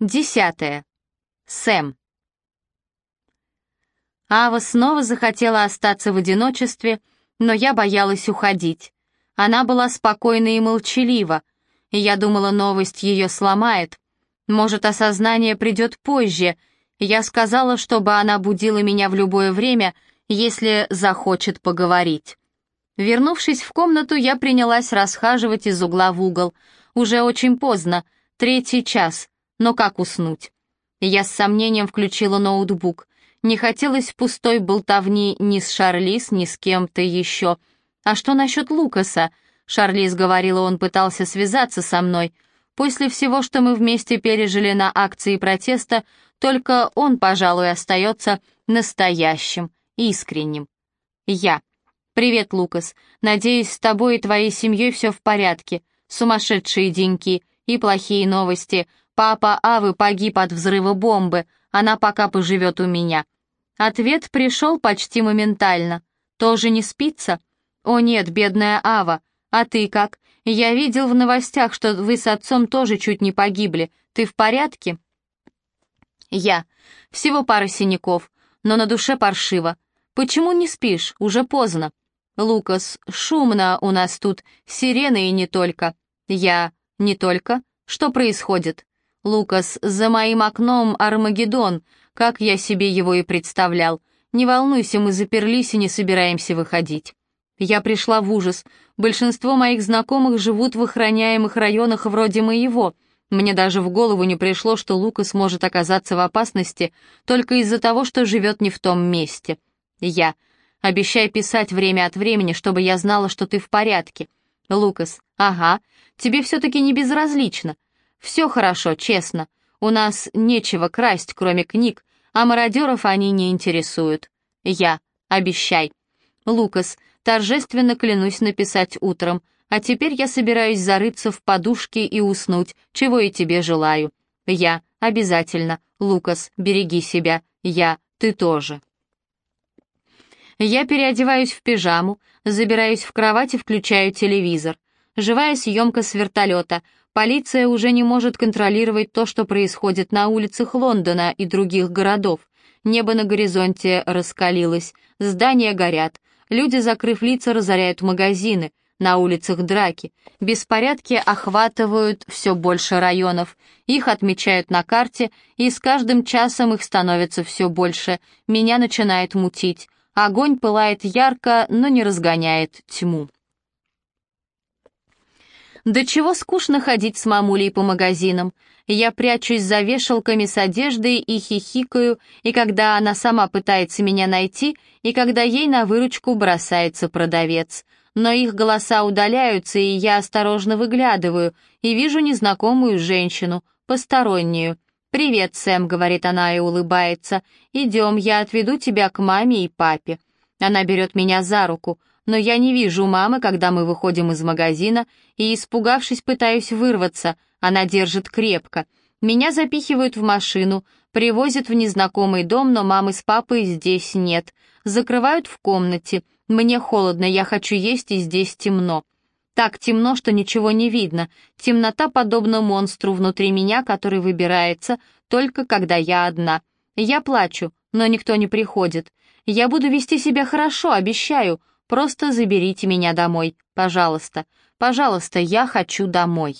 Десятое. Сэм. Ава снова захотела остаться в одиночестве, но я боялась уходить. Она была спокойна и молчалива, и я думала, новость ее сломает. Может, осознание придет позже. Я сказала, чтобы она будила меня в любое время, если захочет поговорить. Вернувшись в комнату, я принялась расхаживать из угла в угол. Уже очень поздно, третий час, но как уснуть? Я с сомнением включила ноутбук. Не хотелось пустой болтовни ни с Шарлиз, ни с кем-то еще. А что насчет Лукаса? Шарлиз говорила, он пытался связаться со мной. После всего, что мы вместе пережили на акции протеста, только он, пожалуй, остается настоящим, искренним. Я. «Привет, Лукас. Надеюсь, с тобой и твоей семьей все в порядке. Сумасшедшие деньки и плохие новости. Папа Авы погиб от взрыва бомбы. Она пока поживет у меня». Ответ пришел почти моментально. «Тоже не спится?» «О нет, бедная Ава. А ты как? Я видел в новостях, что вы с отцом тоже чуть не погибли. Ты в порядке?» «Я. Всего пара синяков, но на душе паршиво. Почему не спишь? Уже поздно». «Лукас, шумно у нас тут, сирены и не только». «Я... не только? Что происходит?» «Лукас, за моим окном Армагеддон, как я себе его и представлял. Не волнуйся, мы заперлись и не собираемся выходить». Я пришла в ужас. Большинство моих знакомых живут в охраняемых районах вроде моего. Мне даже в голову не пришло, что Лукас может оказаться в опасности только из-за того, что живет не в том месте. Я. Обещай писать время от времени, чтобы я знала, что ты в порядке. Лукас, ага, тебе все-таки не безразлично. Все хорошо, честно. У нас нечего красть, кроме книг, а мародеров они не интересуют. Я, обещай. Лукас, торжественно клянусь написать утром, а теперь я собираюсь зарыться в подушке и уснуть, чего и тебе желаю. Я, обязательно. Лукас, береги себя. Я, ты тоже. Я переодеваюсь в пижаму, забираюсь в кровать и включаю телевизор. Живая съемка с вертолета. Полиция уже не может контролировать то, что происходит на улицах Лондона и других городов. Небо на горизонте раскалилось, здания горят, люди, закрыв лица, разоряют магазины, на улицах драки. Беспорядки охватывают все больше районов. Их отмечают на карте, и с каждым часом их становится все больше. Меня начинает мутить. Огонь пылает ярко, но не разгоняет тьму. До чего скучно ходить с мамулей по магазинам. Я прячусь за вешалками с одеждой и хихикаю, и когда она сама пытается меня найти, и когда ей на выручку бросается продавец. Но их голоса удаляются, и я осторожно выглядываю, и вижу незнакомую женщину, постороннюю. «Привет, Сэм», — говорит она и улыбается. «Идем, я отведу тебя к маме и папе». Она берет меня за руку, но я не вижу мамы, когда мы выходим из магазина, и, испугавшись, пытаюсь вырваться. Она держит крепко. Меня запихивают в машину, привозят в незнакомый дом, но мамы с папой здесь нет. Закрывают в комнате. Мне холодно, я хочу есть, и здесь темно. Так темно, что ничего не видно. Темнота подобна монстру внутри меня, который выбирается только когда я одна. Я плачу, но никто не приходит. Я буду вести себя хорошо, обещаю. Просто заберите меня домой, пожалуйста. Пожалуйста, я хочу домой.